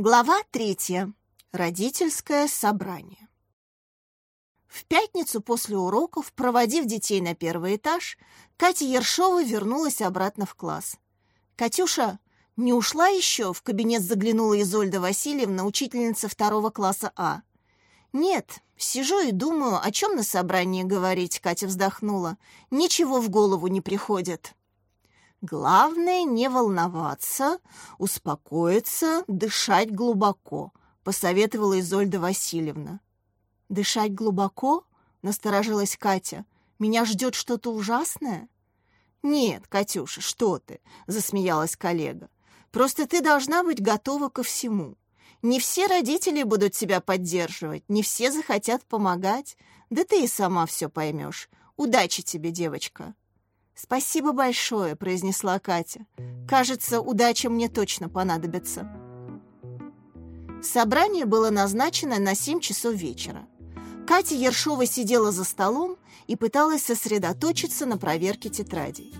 Глава третья. Родительское собрание. В пятницу после уроков, проводив детей на первый этаж, Катя Ершова вернулась обратно в класс. «Катюша, не ушла еще?» — в кабинет заглянула Изольда Васильевна, учительница второго класса А. «Нет, сижу и думаю, о чем на собрании говорить», — Катя вздохнула. «Ничего в голову не приходит». Главное не волноваться, успокоиться, дышать глубоко, посоветовала Изольда Васильевна. Дышать глубоко? Насторожилась Катя. Меня ждет что-то ужасное? Нет, Катюша, что ты? Засмеялась коллега. Просто ты должна быть готова ко всему. Не все родители будут тебя поддерживать, не все захотят помогать. Да ты и сама все поймешь. Удачи тебе, девочка. «Спасибо большое», — произнесла Катя. «Кажется, удача мне точно понадобится». Собрание было назначено на 7 часов вечера. Катя Ершова сидела за столом и пыталась сосредоточиться на проверке тетрадей.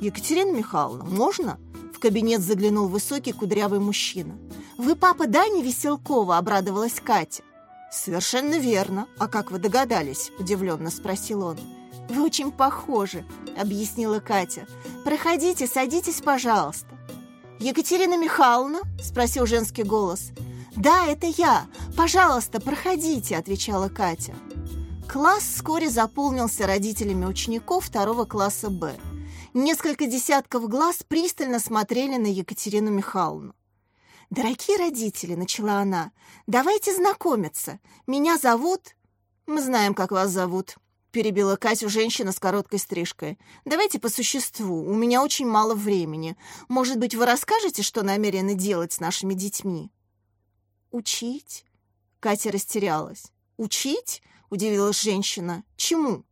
«Екатерина Михайловна, можно?» В кабинет заглянул высокий кудрявый мужчина. «Вы папа Дани Веселкова?» — обрадовалась Катя. «Совершенно верно. А как вы догадались?» — удивленно спросил он. «Вы очень похожи», — объяснила Катя. «Проходите, садитесь, пожалуйста». «Екатерина Михайловна?» — спросил женский голос. «Да, это я. Пожалуйста, проходите», — отвечала Катя. Класс вскоре заполнился родителями учеников второго класса «Б». Несколько десятков глаз пристально смотрели на Екатерину Михайловну. «Дорогие родители», — начала она, — «давайте знакомиться. Меня зовут...» «Мы знаем, как вас зовут», — перебила Катю женщина с короткой стрижкой. «Давайте по существу. У меня очень мало времени. Может быть, вы расскажете, что намерены делать с нашими детьми?» «Учить?» Катя растерялась. «Учить?» — удивилась женщина. «Чему?»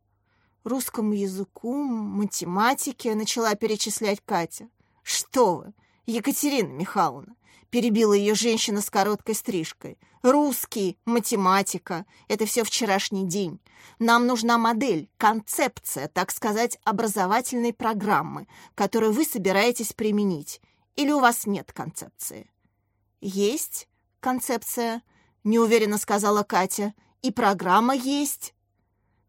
«Русскому языку, математике», — начала перечислять Катя. «Что вы, Екатерина Михайловна, перебила ее женщина с короткой стрижкой. «Русский, математика — это все вчерашний день. Нам нужна модель, концепция, так сказать, образовательной программы, которую вы собираетесь применить. Или у вас нет концепции?» «Есть концепция», — неуверенно сказала Катя. «И программа есть».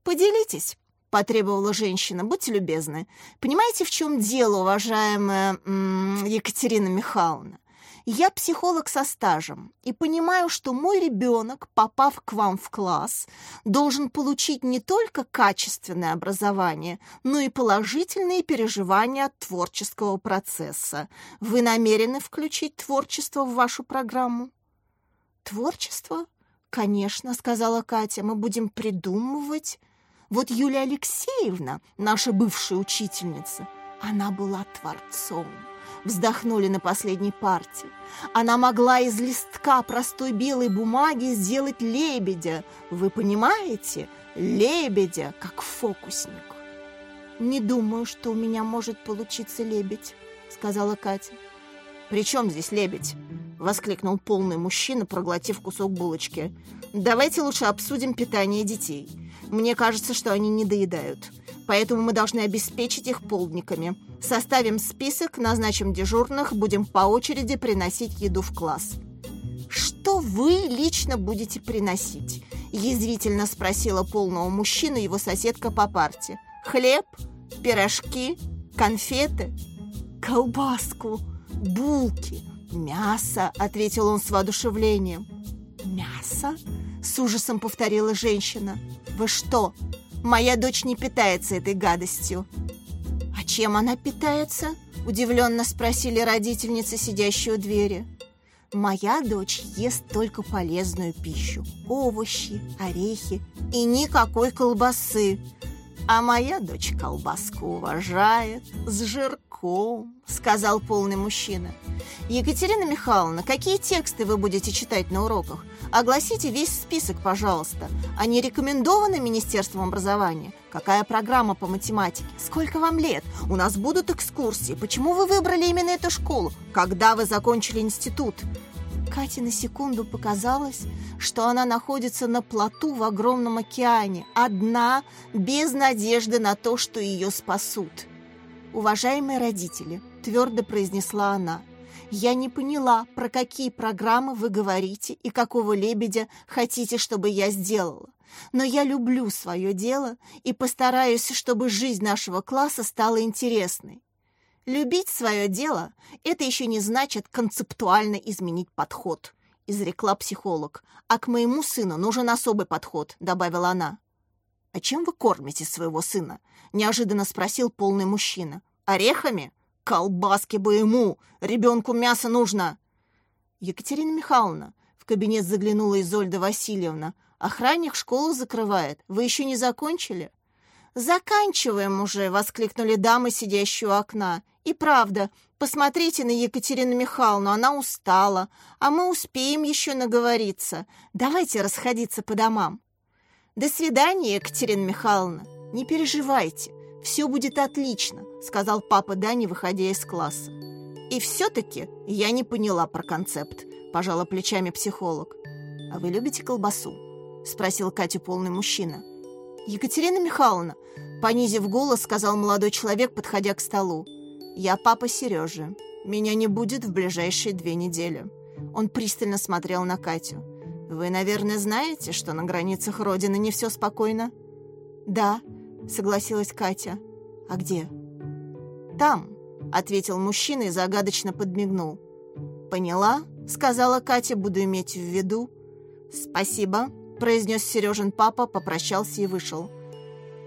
«Поделитесь», — потребовала женщина. «Будьте любезны. Понимаете, в чем дело, уважаемая м -м, Екатерина Михайловна? Я психолог со стажем и понимаю, что мой ребенок, попав к вам в класс, должен получить не только качественное образование, но и положительные переживания от творческого процесса. Вы намерены включить творчество в вашу программу? Творчество? Конечно, сказала Катя, мы будем придумывать. Вот Юлия Алексеевна, наша бывшая учительница, она была творцом вздохнули на последней партии. Она могла из листка простой белой бумаги сделать лебедя. Вы понимаете? Лебедя, как фокусник. «Не думаю, что у меня может получиться лебедь», — сказала Катя. «При чем здесь лебедь?» — воскликнул полный мужчина, проглотив кусок булочки. «Давайте лучше обсудим питание детей. Мне кажется, что они не доедают поэтому мы должны обеспечить их полдниками. Составим список, назначим дежурных, будем по очереди приносить еду в класс. «Что вы лично будете приносить?» – язвительно спросила полного мужчину его соседка по парте. «Хлеб? Пирожки? Конфеты?» «Колбаску, булки, мясо», – ответил он с воодушевлением. «Мясо?» – с ужасом повторила женщина. «Вы что, Моя дочь не питается этой гадостью». «А чем она питается?» – удивленно спросили родительницы, сидящие у двери. «Моя дочь ест только полезную пищу – овощи, орехи и никакой колбасы. А моя дочь колбаску уважает с жирком», – сказал полный мужчина. «Екатерина Михайловна, какие тексты вы будете читать на уроках? Огласите весь список, пожалуйста. Они рекомендованы Министерством образования? Какая программа по математике? Сколько вам лет? У нас будут экскурсии. Почему вы выбрали именно эту школу? Когда вы закончили институт? Кате на секунду показалось, что она находится на плоту в огромном океане, одна, без надежды на то, что ее спасут. «Уважаемые родители», — твердо произнесла она, — Я не поняла, про какие программы вы говорите и какого лебедя хотите, чтобы я сделала. Но я люблю свое дело и постараюсь, чтобы жизнь нашего класса стала интересной. Любить свое дело – это еще не значит концептуально изменить подход, изрекла психолог. А к моему сыну нужен особый подход, добавила она. «А чем вы кормите своего сына?» – неожиданно спросил полный мужчина. «Орехами? Колбаски бы ему! Ребенку мясо нужно!» «Екатерина Михайловна», — в кабинет заглянула Изольда Васильевна, «охранник школу закрывает. Вы еще не закончили?» «Заканчиваем уже!» — воскликнули дамы, сидящие у окна. «И правда, посмотрите на Екатерину Михайловну, она устала, а мы успеем еще наговориться. Давайте расходиться по домам». «До свидания, Екатерина Михайловна. Не переживайте, все будет отлично», — сказал папа Дани, выходя из класса. «И все-таки я не поняла про концепт», — пожала плечами психолог. «А вы любите колбасу?» — спросил Катю полный мужчина. «Екатерина Михайловна», — понизив голос, сказал молодой человек, подходя к столу. «Я папа Сережи. Меня не будет в ближайшие две недели». Он пристально смотрел на Катю. «Вы, наверное, знаете, что на границах Родины не все спокойно?» «Да», — согласилась Катя. «А где?» «Там», — ответил мужчина и загадочно подмигнул. «Поняла?» — сказала Катя, буду иметь в виду. «Спасибо», — произнес Сережин папа, попрощался и вышел.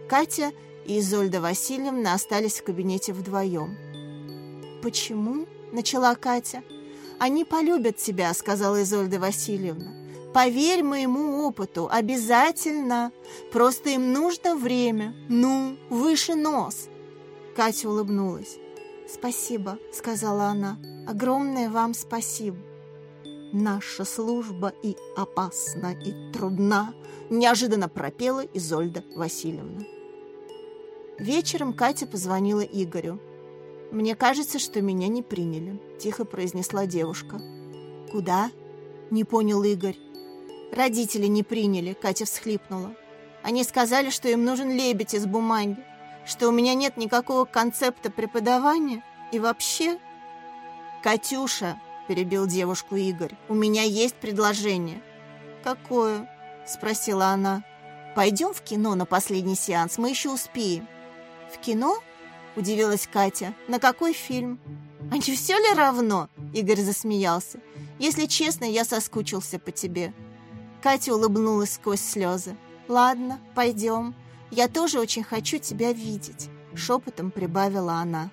Катя и Изольда Васильевна остались в кабинете вдвоем. «Почему?» — начала Катя. «Они полюбят тебя», — сказала Изольда Васильевна. Поверь моему опыту, обязательно. Просто им нужно время. Ну, выше нос. Катя улыбнулась. «Спасибо», — сказала она. «Огромное вам спасибо». «Наша служба и опасна, и трудна», — неожиданно пропела Изольда Васильевна. Вечером Катя позвонила Игорю. «Мне кажется, что меня не приняли», — тихо произнесла девушка. «Куда?» — не понял Игорь. Родители не приняли, Катя всхлипнула. Они сказали, что им нужен лебедь из бумаги, что у меня нет никакого концепта преподавания и вообще... «Катюша», — перебил девушку Игорь, — «у меня есть предложение». «Какое?» — спросила она. «Пойдем в кино на последний сеанс, мы еще успеем». «В кино?» — удивилась Катя. «На какой фильм?» «А не все ли равно?» — Игорь засмеялся. «Если честно, я соскучился по тебе». Катя улыбнулась сквозь слезы. «Ладно, пойдем. Я тоже очень хочу тебя видеть», — шепотом прибавила она.